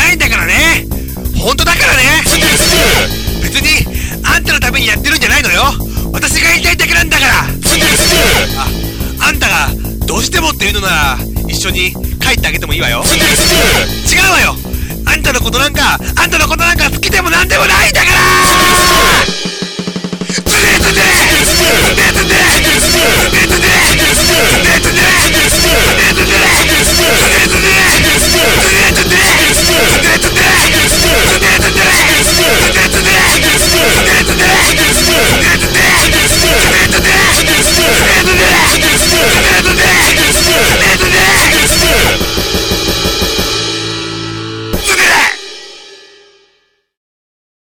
ないんだからね。本当だからね。すぐす別にあんたのためにやってるんじゃないのよ。私が言いたいだけなんだから。すぐすああんたがどうしてもって言うのなら一緒に帰ってあげてもいいわよ。違うわよ。あんたのことなんか